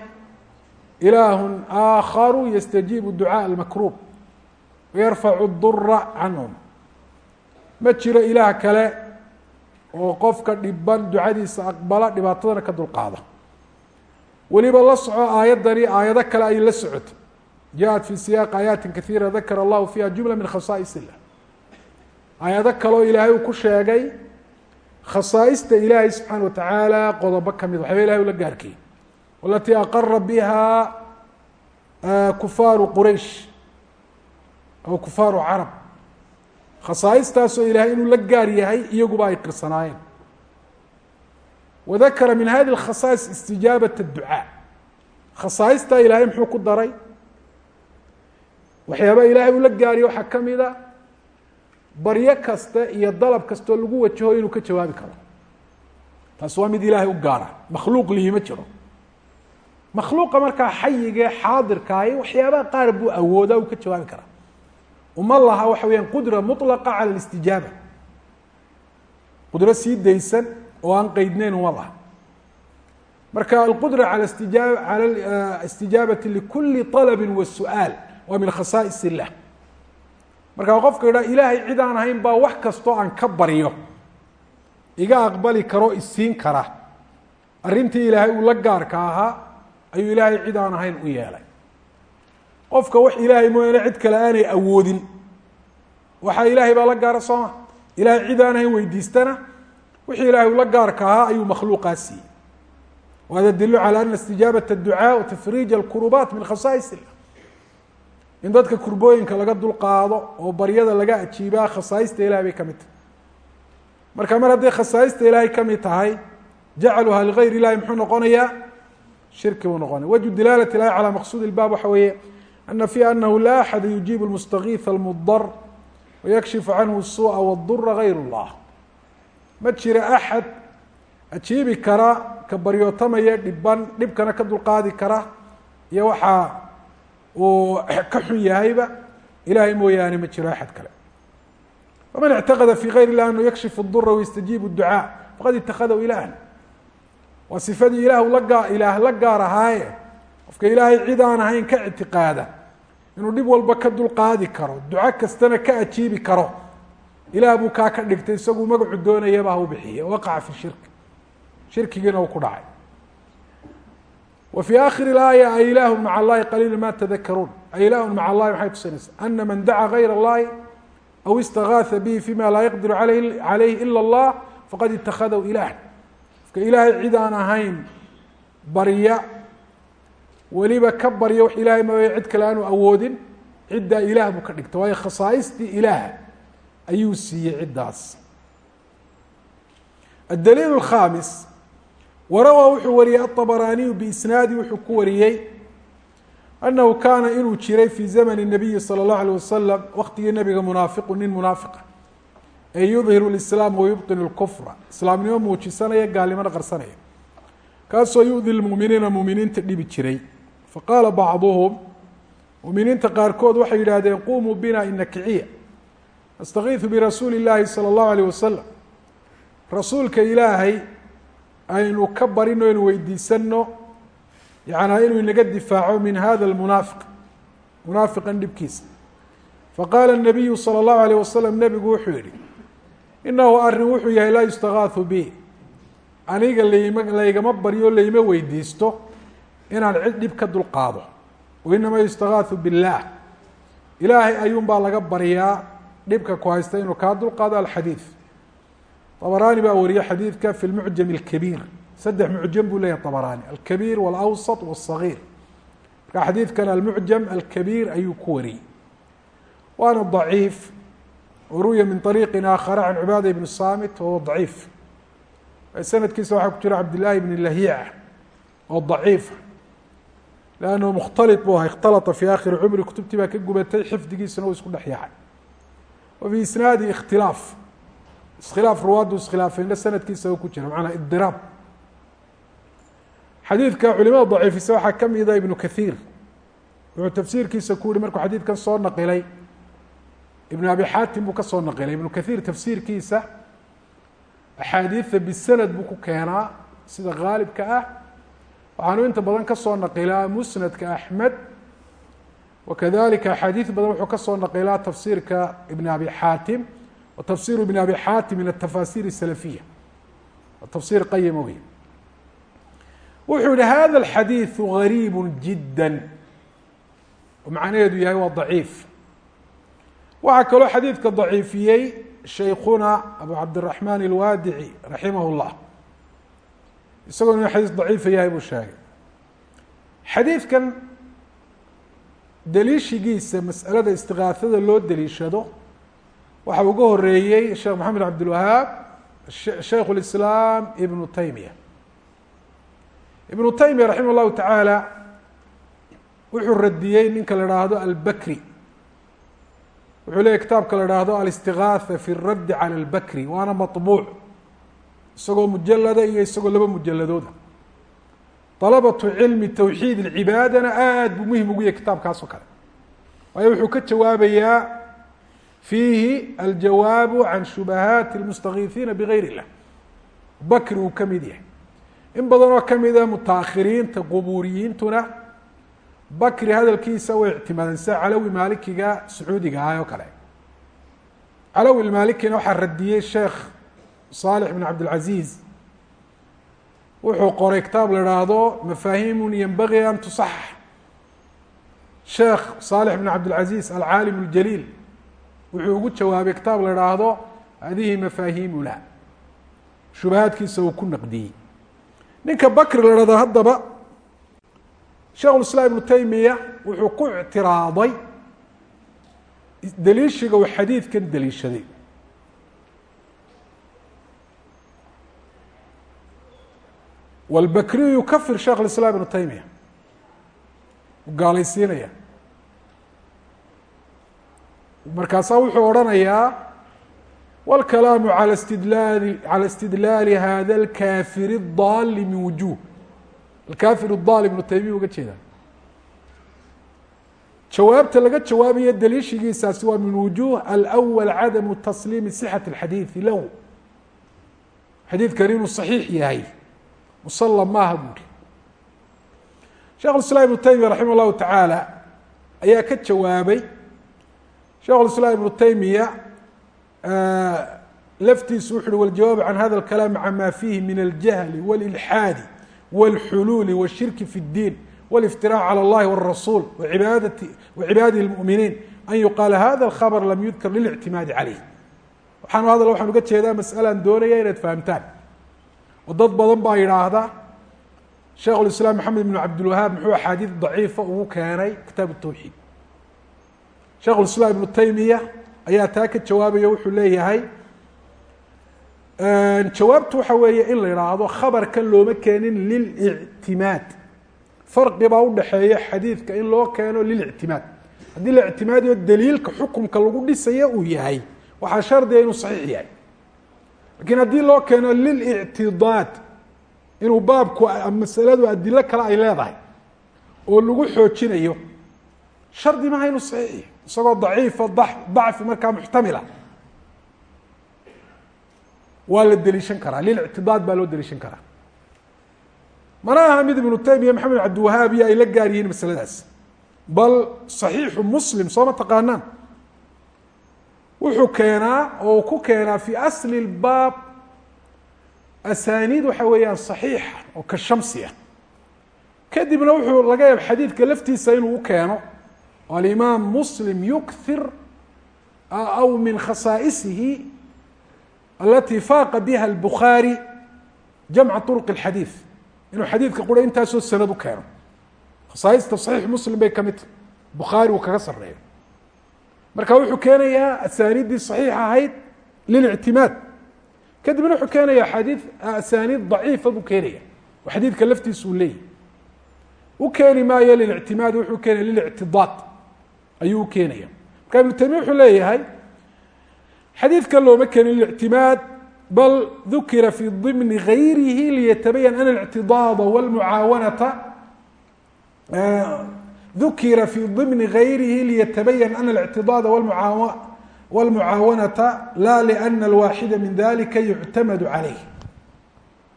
Speaker 1: ilaahu aakharu yastajiibu ducaaء almakruub. Wayarfacu dura canhum. Ma jiro ilaah kale oo qofka dhiban ducadiisa aqbala dhibaatadana ka dulqaada weliba la soco aayaddani aayado kale ay la socotay. Jaءat fi siyaaqi aayaati kaiira dakara allahu fiha jumla min khasaais illah. Aayado kaleo ilaahay uu ku sheegay khasaaista ilaahay subxaana watacaala qodobo ka mid waxyaaba ilahay ula gaarkay. Walatii aqara biha kufaaru quraysh aw kufaaru carab. Khasaa'istaasoo ilaahay inuu la gaar yahay iyaguba ay qirsanaayeen wadakara min hadi اkhasaais istijaabat الducaa khasaaistaa ilaahay muxuu ku daray waxyaaba ilaahay uu la gaariya waxaa kamida baryo kasta iyo dalab kastoo lagu wajaho inuu ka jawaabi karo taas waa mid ilaahay u gaara makhluuq lihi ma jiro makhluuqa markaa xayigee xaadirkaahi waxyaabaha qaar buu awoodaa uu ka jawaabi karaa uma laha waxa weyaan qudra muطlaqa cala اlistijaaba qudro sii daysan oo aan qeydneyn uma laha. Marka alqudra ala stijaab cala istijaabati likuli طalabi wa su'aal waa min khasaais illah. Markaa qofka idhaa ilaahay cid aan ahayn baa wax kastoo aan ka baryo. Iga aqbali karo isiin kara. Arrintii ilaahay uu la gaarka ahaa ayuu ilaahay cid aan ahayn u yeelay. Qofka wax ilaahay mooyaane cid kale aanay awoodin waxaa ilaahay baa la gaara sooma ilahay cid aan ahayn weydiistana wixii ilaahay ula gaarka ahaa ayuu makhluuqaa siiyey wahada dilu calى ana istijaabaة الducaa wa tafriij اlkurubaat min khasaais illah in dadka kurbooyinka laga dulqaado oo baryada laga ajiibaa khasaaista ilahay bay ka mid tahay marka mar hadday khasaaista ilaahay ka mid tahay jacaluha ligayr ilahi muxuu noqonayaa shirki buu noqonaya wajhu dilaalat ilahi calى maqsuud اlbaab waxa weeye ana fi anahu la axada yujiib اlmustagiiث اlmudar wayakshifu canhu الsuuءa wاdura gayr اllah ma jira axad ajiibi kara ka baryootamaya dhiban dhibkana ka dulqaadi kara iyo waxa uu ka xun yahayba ilahay mooyaane ma jiro axad kale faman اctaqada fi gayr اlah anhu yakshif الdura waystajiib الducaa faqad itakadaw ilahan waa sifadii ilah la ilaah la gaar ahaaye qofka ilaahay cid aan ahayn ka ictiqaada inuu dhib walba ka dulqaadi karo duco kastana ka ajiibi karo ilaah buu kaa ka dhigtay isaguu magacu doonayaba ha u bixiye waqaca fi shirk shirkigiina uu ku dhacay. Wa fii akhiri aaya a ilaahu maca allahi qaliila ma tadakaruun a ilaahu maca allahi maxay tusinaysaa ana man dacaa gayr allahi aw istagaatha bihi fima laa yaqdiru calayhi ila allah faqad itakadaw ilahan qofka ilaahay cid aan ahayn barya weliba ka barya wax ilahay mooye cid kale aanu awoodin ciddaa ilaah buu ka dhigta waayo khasaaistii ilaah ayuu siiyey ciddaas adaliil الkhaamis warawa wuxuu wariyey aلطabraniyu biisnaadi wuxuu ku wariyey anahu kaana inuu jiray fi zamn الnabiyi salى الlahu alيه wasalam waktigii nabiga munaafiqu nin munaafiqa ee yudhiru اlislaam wayubطin اlkufra islaamnimo muujisanaya gaalnimona qarsanaya kaasoo yudi lmuminiina muminiinta dhibi jiray faqaala bacduhum muminiinta qaarkood waxay yidhaahdeen qumuu bina ina kiciya nastakiidu birasuuli اllaahi salى اllahu alيyh wasalam rasuulka ilaahay aynu ka barino aynu weydiisano yanaa inuu inaga difaaco min hada lmunaafiq munaafiqan dhibkiisa faqaala الnabiyu salى اllahu alيyh wasalam nebigu wuxuu yihi inahu arrin wuxuu yahay laa yustagaathu bi aniga layma laygama baryo layma weydiisto inaan cid dhib ka dulqaado wainama yustagaathu biاllah ilaahay ayuun baa laga baryaa dhibka ku haysta inuu kaa dulqaado alxadiid طbrani baa wariye xadiidka fi lmucjam اlkabiir saddex mucjam buu leyahay طabrani alkabiir wاlawsط wالصagiir marka xadiidkan almucjam alkabiir ayuu ku wariyey waana ضaciif waruwiya min طariiqi aakhara can cibaada ibn samit wahuwa ضaciif sanadkiisa waxaa ku jira cabdillaahi bn lahiica oo ضaciifa lannahu mukhtaliط buu ahaa ikhtalata fi akhiri cumri kutubtii baa ka gubatay xifdigiisana uu isku dhex yaacay fi isnaadi ikhtilaaf iskhilaaf ruwaaddu iskhilaafayna sanadkiisa ku jira macanaa idiraab xadiidka culimada daciifisa waxaa ka mida ibnu kathiir wuxuu tafsiirkiisa ku yihi markuu xadiidkan soo naqilay ibnu abi xaatim buu ka soo naqilay ibnu kathiir tafsiirkiisa axaadiida bisanad buu ku keenaa sida haalibka ah waxaanu inta badan ka soo naqilaa musnadka axmed wakadalika axaadiid badan wuxuu ka soo naqilaa tafsiirka ibn abi xaatim tafsir ibn abi xaatim min atafasir الsalafiya tafsir qayima wey wuxuu yihi hada اlxadiiثu gariib jidا macnaheedu yahay waa ضaciif waxaa kaloo xadiidka ضaciifiyey shaykuna abu cabdالرaحman الwaadici raximah الlah isagoo inu xadiis ضaciifa yahay buu sheegay xadiidkan daliishigiisa masأalada istigaahada loo deliishado waxa uga horeeyey sheekh maxamed cabdilwahaab shaykhu lislaam ibnu taymiya ibnu taymiya raximah llahu tacaala wuxuu radiyey ninka la haahdo albakri wuxuu leeyay kitaabka la haahdo alistigaatha fi اraddi cala albakri waana maطbuuc isagoo mujalada iyo isagoo laba mujaladooda alabatu cilmi tawxiid ilcibaadana aada buu muhiim ugu yahy kitaabkaas oo kale waayo wuxuu ka jawaabayaa fiihi aljawaabu can shubahaati lmustakiifiina bigayr illah bakri uu ka mid yahay in badanoo kamida mutaakhiriinta qubuuriyiintuna bakri hadalkiisa way ictimaadeen sida calowi maalikiga sacuudiga ah oo kale calowi maalikina waxaa radiyey sheekh saalix bin cabdilcaziiz wuxuu qoray kitaab la ihaahdo mafaahimu ynbagii an tusax sheekh saalix bn cabdilcaziz alcaalim اljaliil wuxuu ugu jawaabay kitaab la ihaahdo hadihi mafaahimuna shubahaadkiisa uu ku naqdiyey. Ninka bakri la hahdo haddaba sheikhulislaam ibnu taymiya wuxuu ku ictiraaday daliishiga uu xadiidkan daliishaday. wاlbakriyu yukafir sheekh اiسlاam iبnu taymiya u gaalaysiinaya markaasaa wuxuu odhanayaa wاlkalaamu alى stidlaali calى istidlaali hada اlkafir الdaali min wujuh alkafir الdaal ibnu taymiya uga jeeda jawaabta laga jawaabayo daliishigiisaasi waa min wujuh alأwl cadamu tasliimi صxaة الxadiiثi lahu xadiidkani inuu صaxiix yahay musalam maaha buuri shekh اiسlاm ibnu taymiya raximah الlahu taعaalى ayaa ka jawaabay shekh اiسlاm ibnu taymiya laftiisu wuxu uhi wاljawaab can hada اlkalaam cama fiihi min اljahli wاlilxaadi wاlxuluuli wالshirki fi الdiin wاlاftirاع calى اllahi wالrasuul wacibaadati wacibaadihi اlmuminiin an yuqaala hada اlkhabr lam yudkar lilictimaadi calayh waxaanu hadal waxaan uga jeedaa mas'alaan doonaya inaad fahamtaan oo dad badan baa yidhaahda sheikh اlislaam maxamed ibn cabdilwahaab muxuu axaadiid daciifa ugu keenay kitaab الtawxiid sheikh اlislaam ibnu taymiya ayaa taa ka jawaabaya wuxuu leeyahay jawaabtu waxa weeye in la idhaahdo khabarkan looma keenin lilictimaad farqi baa udhaxeeya xadiidka in loo keeno lilictimaad haddii la ictimaadiyo daliilka xukumka lagu dhisaya uu yahay waxaa shardiga inuu saxiix yahay lakiin haddii loo keeno lilictidaad inuu baabku masaladu adilo kale ay leedahay oo lagu xoojinayo shardi maha inuu saxiix yahay isagoo daciifa dacfi markaa muxtamila. Waa la deliishan karaa lilictidaad baa loo deliishan karaa. Mana aha mid ibnu taymiya maxamed cabdiwahaab iyo ay la gaar yihiin masaladaas. Bal صaxiixu muslim sooma taqaanaan wuxuu keenaa oo uu ku keenaa fi asli اbaab asaniid waxa weeyaan صaxiixa oo ka shamsi ah kadibna wuxuu laga yaab xadiidka laftiisa inuu u keeno alimaam muslim yukthir aw min khasaa'isihi alati faaqa biha الbukhaari jamca طurq الxadiiث inuu xadiidka qura intaasoo sanad u keeno khasaaista صaxiix muslim bay ka mid tahay bukhaari uu kaga sareeyo marka wuxuu keenayaa asaaniiddii صaxiix ahayd lilictimaad kadibna wuxuu keenaya xadiid asaaniid daciifa buu keenaya oo xadiidka laftiisa uu leeyahy u keeni maayo lilictimaad wuxuu keenaya lilictidaad ayuu u keenaya marka ibnu taymiya wuxuu leeyahay xadiidkan looma keenin lilictimaad bal dukira fi ضimni gayrihi liyatabayan ana اlictidaada wاlmucaawanata dukira fi ضimni gayrihi liyatabayan ana اlictidaada wاlmucaawanata la lأna اlwaaxida min dalika yuctamadu calayh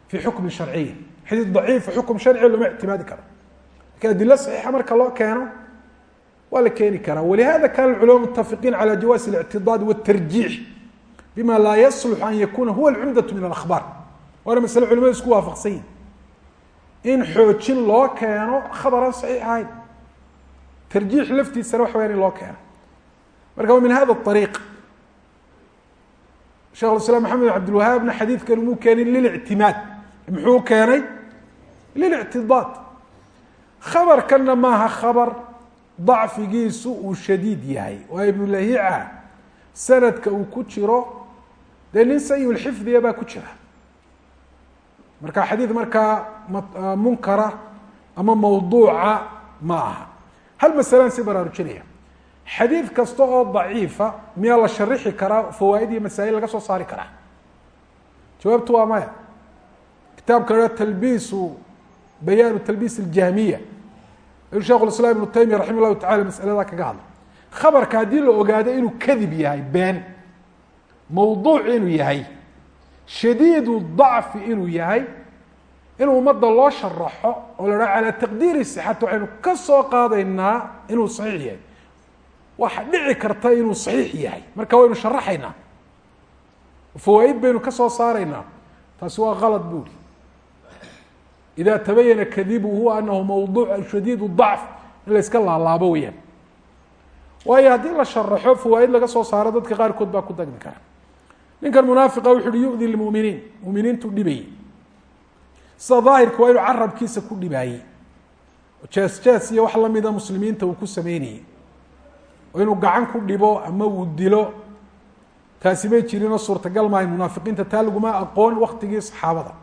Speaker 1: fi xukmi sharciyi xadiid daciifa xukm sharciga looma ictimaadi karo lakin adilo صaxiixa marka loo keeno waa la keeni karaa walihada kana culama mutafiqiin calى jawaasi اlictidaad wالtarjiix bima laa yaslux an yakuna huwa alcumdaة min alahbaar waana masle culimadu isku waafaqsan yihin in xoojin loo keeno khabaran saxiix ahayn tarjiix laftiisana waxa wayaan in loo keeno. Marka wa min hada ariiq shekh islaam maxamed cabdilwahaabna xadiidkan muu keenin lilictimaad. Muxuu keenay lilictidaad. Khabarkanna maaha khabar dacfigiisu uu shadiid yahay. Waa ibnu lahiica. Sanadka uu ku jiro dee nin sayi xifdiga baa ku jira. Marka xadiid markaa munkara ama mawduuca ma aha hal masalaan si baraarujinaya xadiid kasta oo daciifa miyaa la sharixi karaa fawaaid iyo masaa'il laga soo saari karaa? Jawaabtu waa maya. Kitaabka la talbiisu bayaanu talbiis اljahmiya ayuu shekh iسlam ibnu taymiya raxima llahu tacala masalada kaga hadla khabarka haddii la ogaado inuu kadib yahay been. Mawduuc inuu yahay. Shadiidu dacfi inuu yahay in ummadda loo sharaxo oo la dhaha calaa taqdiiri sixati waxaynu ka soo qaadaynaa inuu saxiix yahay. Waxa dhici karta inuu saxiix yahay. Marka waynu sharaxaynaa. Fawaaid baynu ka soo saaraynaa. Taasi waa kalad buuri ida tabayana kadibuhu anahu mawduuc shadiid dacf in la yska laalaabo weyaan waayo haddii la sharaxo fawaaid laga soo saaro dadka qaarkood baa ku dagmi kara. Ninkan munaafiqa wuxu uhi yu'di lmuminiin. Muminiintu dhibayey sida daahirka waa inuu carabkiisa ku dhibaayey. Jees jees iyo wax lamida muslimiinta uu ku sameynayey oo inuu gacan ku dhibo ama uu dilo. Taasi may jirinoo suurtagal maahay munaafiqiinta taa laguma aqoon waktigii saxaabada.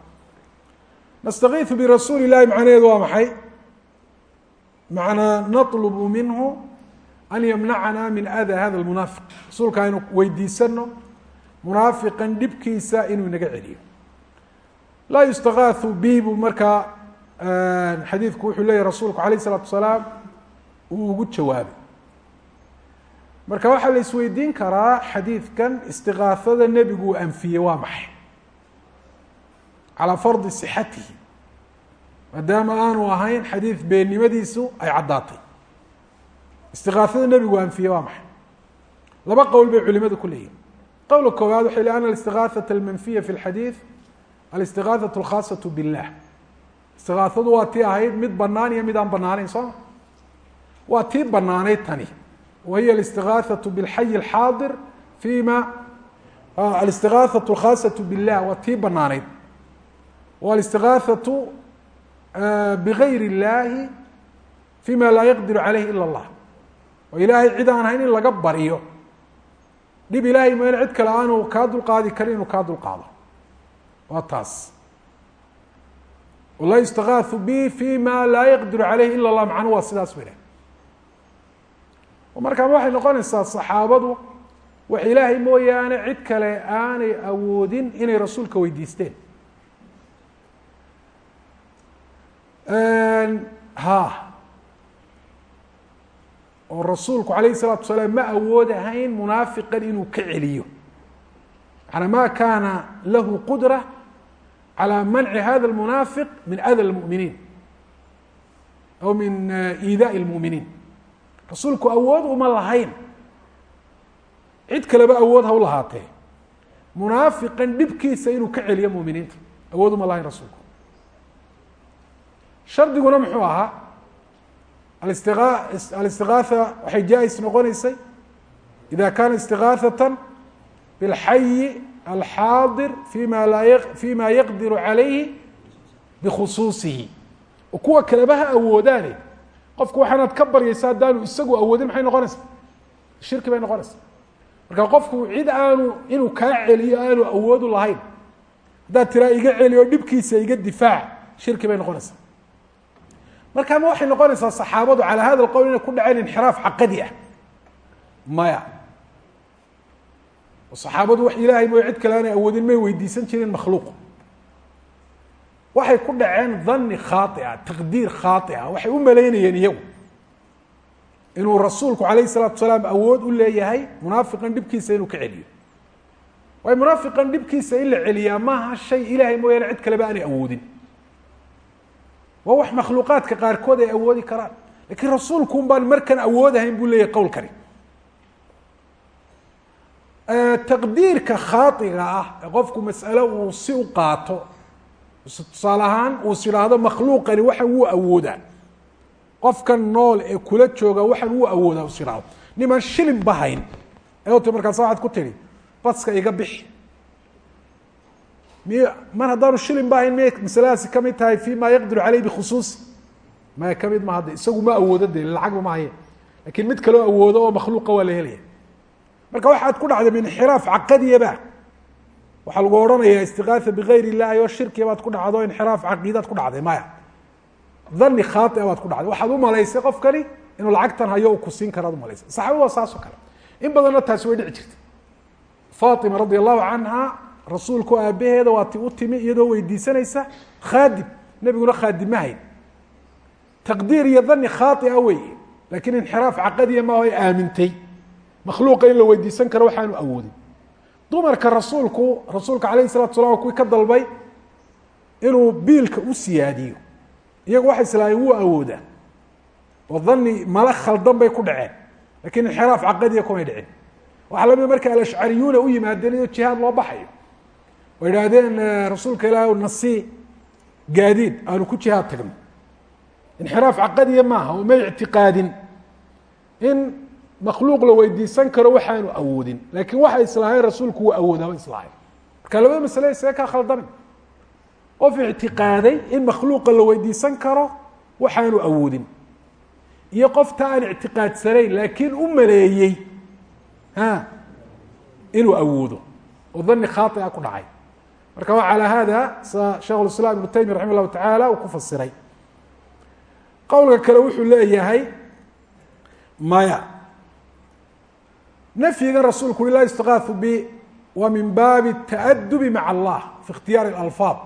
Speaker 1: Nastakiiu birasuuli llahi macnaheedu waa maxay? Macnaa natlubu minhu an yamnacana min ada hada lmunaafiq rasuulka aynu weydiisano munaafiqan dhibkiisa inuu inaga celiyo laa yustakaau bi buu markaa xadiidku wuxuu leeyahy rasuulku alayh isalaatu asalaam uu ugu jawaabay. Marka waxaa la isweydiin karaa xadiidkan istikaafada nebigu uu anfiyey waa maxay? Calaa fardi sixatihi. Maadaama aanu ahayn xadiid beennimadiisu ay caddaatay. Istikaafada nebigu anfiyey waa maxay? Laba qowl bay culimadu ku leeyihiin qowla koowaad waxay le ana istikaaata almanfiya fi lxadiid alاstikaaثaة اlkhaaصaة biاllah istikaafadu waa tii ahayd mid banaan iyo mid aan banaanayn sooma waa tii banaanayd tani wahiy الاsتiغاaثaة bالxay الxaadir فيma الاsتiغاaثaة الkhاaصaة bالlah waa tii banaanayd والاsتiغاaثaة bغayr الlahi فيma laa yqdir عalayh ilا الlah oo ilaahay cid aan ahayn in laga baryo dhib ilahay ma cid kale aanu kaa dulqaadi karin inuu kaa dulqaado waa taas. Laa yustagaau bi fi ma laa yaqdiru caleyh ila lah macnu waa sidaas wila markaan waxay noqonaysaa saxaabadu wax ilaahay mooyaane cid kale aanay awoodin inay rasuulka weydiisteen. Ha oo rasuulku alayh الsalaatu salaam ma awoodahayn munaafiqan inuu ka celiyo. Manaa ma kaana lahu qudra calى manci hada اlmunaafiq min ada اlmuminiin aw min iidaءi اlmuminiin rasuulku awood uma lahayn cid kaleba awood ha u lahaatee munaafiqan dhibkiisa inuu ka celiyo muminiinta awood uma lahayn rasuulku shardiguna muxuu ahaa alistiaa alistigaatha waxay jaa-is noqoneysay ida kana istigaahata biاlxayi alxaadir fima laa fima yaqdiru calayhi bikhusuusihi oo kuwa kaleba ha awoodaane qofku waxaanaad ka baryaysa haddaanu isagu awoodin maxay noqonaysaa shirki bay noqonaysaa marka qofku cid aanu inuu kaa celiyo aanu awoodu lahayn haddaad tiraa iga celiyo dhibkiisa iga difaac shirki bay noqonaysaa marka ma waxay noqonaysaa saxaabadu calaa hada alqowl inay ku dhaceen inxiraaf caqadi ah maya oo saxaabadu wax ilaahay mooy cid kale aanay awoodin may weydiisan jirin makhluuq. Waxay ku dhaceen dani khaaia taqdiir khaaia waxay u malaynayeen iyagu. Inuu rasuulku alayh الsalaatu salaam awood u leeyahay munaafiqan dhibkiisa inuu ka celiyo. Waayo munaafiqan dhibkiisa in la celiyaa maaha shay ilaahay mooyaane cid kaleba aanay awoodin. Waa wax makhluuqaadka qaarkood ay awoodi karaan. Lakiin rasuulku un baan markan awoodahayn buu leeyahay qowlkani taqdiirka khaaiga ah ee qofku mas'alo uu si u qaato tusaale ahaan uu is idhaahdo makhluuqani waxan wuu awoodaa. Qofkan nool ee kula jooga waxan wuu awoodaa is idhaahdo niman shilin ee ti markaasa waxaad ku tidhi baska iga bixi. Miy mar haddaanu shilin bahayn miyay masaladaasi ka mid tahay fi ma yaqdiru caleyh bikhusuusi? Maya ka mid ma hadda isagu ma awoodo de lacagba ma haye. Lakin mid kaloo awoodo oo makhluuqa waa la helaya marka waxaad ku dhacday inxiraaf caqadiyaba. Waxaa lagu odhanaya istigaatha bigayr illahi oo shirkiya baad ku dhacdo inxiraaf caqiidaad ku dhacday maya. Dani khaaia baad ku dhacday. Waxaad u malaysay qofkani inuu lacagtan hayo u ku siin karaad umalaysay saxaabadu waa saas oo kale. In badanna taasi way dhici jirtay. Fatima radi allahu canha rasuulku aabaheeda waa u timi iyadoo weydiisanaysa khaadim nebiguna khaadimahayn taqdiir iyo dani khaaia wey laakiin inxiraaf caqadiya maaho ay aamintay makhluuqa in la weydiisan karo waxaanu awoodin. Dumarka rasuulku rasuulka alayh الsalatu salam kuwii ka dalbay inuu biilka u siyaadiyo. Iyagu waxay islaaheen wuu awoodaa oo dani mala khaldan bay ku dhaceen. Lakin inxiraaf caqadiya kumay dhicin. Waxaa la mid marka alashcariyuuna u yimaadeen iyadoo jihaad loo baxayo. Oo idhaahdeen rasuulka ilaah nasi gaadiid aanu ku jihaad tagno. Inxiraaf caqadiya maaha oo may ictiqaadin. In makhluuq la weydiisan karo waxaanu awoodin. Laakiin waxa islaahay rasuulku wuu awoodaaba islaahay marka labada masle isga kaa khaldamin. Qof ictiqaaday in makhluuqa la weydiisan karo waxaanu awoodin. Iyo qofta aan ictiqaadsanayn laakiin u maleeyey a inuu awoodo. Oo dani khaai a ku dhacay. Marka wa calaa hada sa sheikh ulislaam ibnu taymiya raxima llahu tacaala uu ku fasiray. Qowlka kale wuxuu leeyahay maya nafyigan rasulku ui laa yustaqaafu bi waa min baabi taأdubi maca allah fi ikhtiyaari alfaad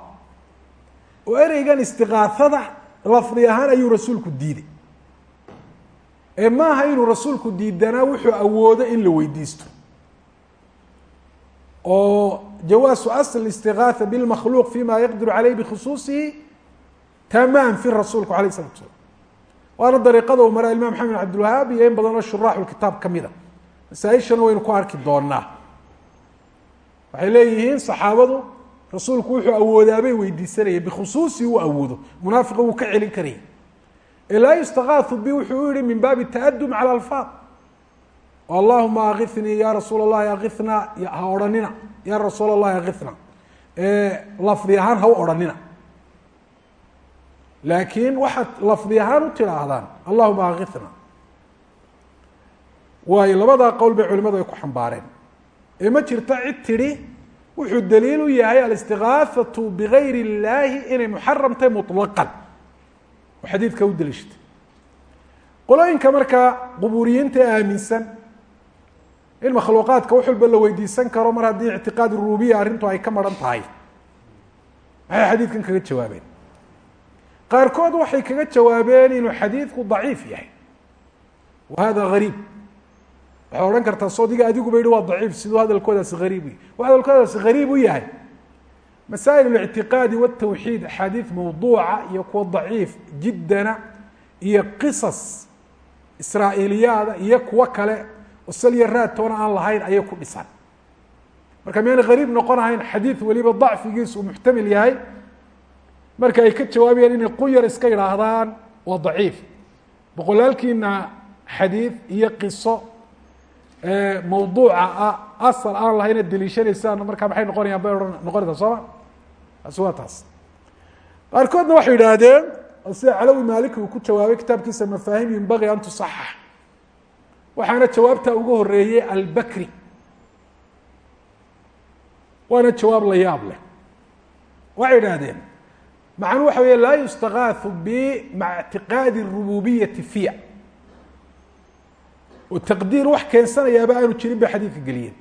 Speaker 1: oo ereygan istiqaahada lafdi ahaan ayuu rasuulku diiday ee maaha inuu rasuulku diidanaa wuxuu awoodo in la weydiisto oo jawaasu asl istigaatha bilmakhluuq fima yaqdiru caleyh bikhusuusihi tamaan fi rasuulku alayh isalatu slam waana dariiqada uu maraa imaam xamed cabdilwahaab iyo in badan oo shuraaxu kitaab ka mid a masaaishana waynu ku arki doonaa waxay leeyihiin saxaabadu rasuulku wuxuu awoodaabay weydiisanaya bikhusuusi uu awoodo. Munaafiqa wuu ka celin karaya ee laa yustakaau bi wuxuu u yihi min baabi taadum cala alfaad. Allahuma akinii ya rasuul اllahi akinaa ha odhanina. Ya rasuul اllahi akinaa lafdi ahaan ha u odhanina. Laakiin waxaad lafdi ahaan u tidhaahdaan allahuma akinaa waayo labadaa qowl bay culimadu ay ku xambaareen. Ee ma jirto cid tidhi wuxuu daliil u yahay alistigaafatu bigayr اllahi inay muxaram tahay oo xadiidka u daliishatay qolooyinka markaa qubuuriyiinta ee aaminsan in makhluuqaadka wax walba la weydiisan karo mar haddii ictiqaad rububiya arrintu ay ka maran tahay. Maxay xadiidkan kaga jawaabeen. Qaarkood waxay kaga jawaabeen inuu xadiidku daciif yahay. Wa hada gariib waxay odhan kartaa soodiga adiguba yihi waa daciif siduu hadalkoodaasi hariib u yahy wa hadalkoodaasi hariib u yahay masaa'il اlictiqaadi wالtawxiid axaadiid mawduuca iyo kuwa daciif jiddana iyo qisas israa'iiliyaada iyo kuwo kale oo salya raadtoona aan lahayn ayay ku dhisan marka miyayna hariib noqon ahayn xadiid weliba dacfigiisu uu muxtamil yahay marka ay ka jawaabayaan inay qunyar iska yidhaahdaan waa daciif boqolaalkiina xadiid iyo qiso mawduuca asal aan lahayna deliishanaysaan markaa maxay noqonayaan bay noqonaysaa sooma? Taasi waa taas. Qaarkoodna waxay yidhaahdeen sida calawi maaliki uu ku jawaabay kitaabkiisa mafaahim yunbagi an tusaxax. Waxaana jawaabtaa ugu horeeyey albakri. Waana jawaab la yaab leh. Waxay idhaahdeen macnuu waxa wey laa yustagaathu bi maca ictiqaadi الrububiyati fiya oo taqdiir wax keensanayaaba aanu jirin bay xadiidka geliyeen.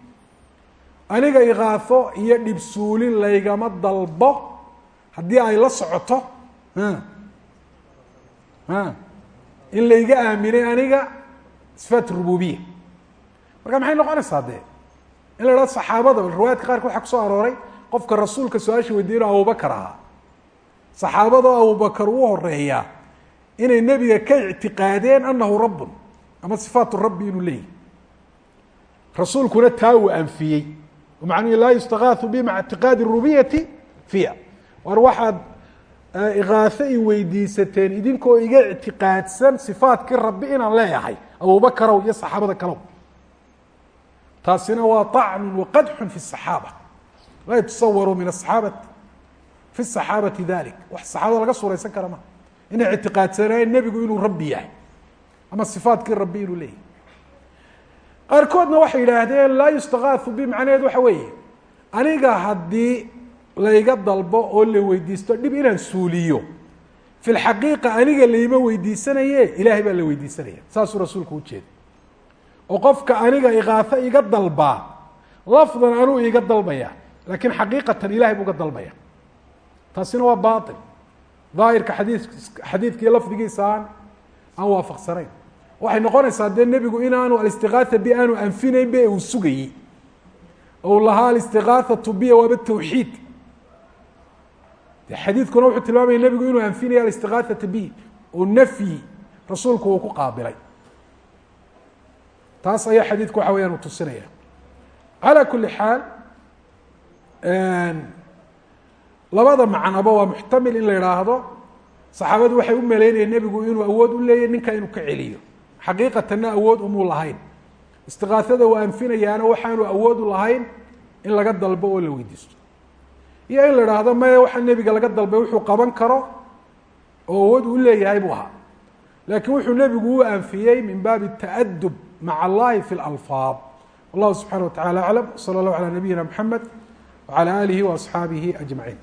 Speaker 1: Aniga ikaafo iyo dhibsuulin laygama dalbo haddii ay la socoto in layga aaminay aniga sifaat rububiya marka maxay noqonaysaa dee in la idhahdo saxaabada riwaayadka qaarka waxaa ku soo arooray qofka rasuulka su'aasha weydiino abubakar ahaa. Saxaabadoo abubakar uu horeeyaa inay nebiga ka ictiqaadeen anahu rabbun ama sifaatu rabbi inuu leeyahy rasuulkuna taa uu anfiyey macnuhu laa yustagaathu bi maca ictiqaadi rububiyati fiya war waxaad ikaaso i weydiisateen idinkoo iga ictiqaadsan sifaatkii rabbi inaan leeyahay abubakarow iyo saxaabada kalow taasina waa طacnu waqadxu fi الصaxaaba laa yutasawaru min asaxaabati fi الصaxaabati dalik wax saxaabada laga suuraysan kara ma inay ictiqaadsanaayeen nebigu inuu rabbi yahay ama sifaatkii rabbi inuu leeyahay. Qaarkoodna waxay yidhaahdeen laa yustagaathu bi macnaheed waxa weeye. Aniga haddii layga dalbo oo la weydiisto dhib inaan suuliyo fi lxaqiiqa aniga layma weydiisanaye ilaahay baa la weydiisanaya. Saasuu rasuulku ujeeda oo qofka aniga ikaaso iga dalbaa lafdan anuu iga dalbaya laakiin xaqiiqatan ilahay buu ga dalbaya. Taasina waa bail daahirka xadii xadiidkii lafdigiisa aan aan waafaqsanayn waxay noqonaysaa dee nebigu inaanu alistigaatha bi aanu anfinayn be uu sugayey ou lahaa alistigaahatu biya waaba tawxiid. De xadiidkuna wuxuu tilmaamaya nebigu inuu anfinaya alistigaahata bi oo nafyi rasuulku uu ku qaabilay. Taas ayaa xadiidku waxa weyaan uu tusinaya. Calى kuli xaal labada macnaba waa muxtamil in la idhaahdo saxaabadu waxay u maleynayeen nebigu inuu awood u leeyahy ninka inuu ka celiyo xaqiiqatanna awood umuu lahayn. Istiqaasada waa anfinayaano waxaanu awoodu lahayn in laga dalbo oo la weydiisto. Iyo in la idhaahdo maya waxaa nebiga laga dalbay wuxuu qaban karo oo awood uu leeyahay buu ahaa. Laakiin wuxuu nebigu u anfiyey min baabi taadub maca allahi fi lalfaad wallahu subxana wa tacala aclam sala allahu calaa nabiyina mxamed wacala aalihi waasxaabihi ajmaciin.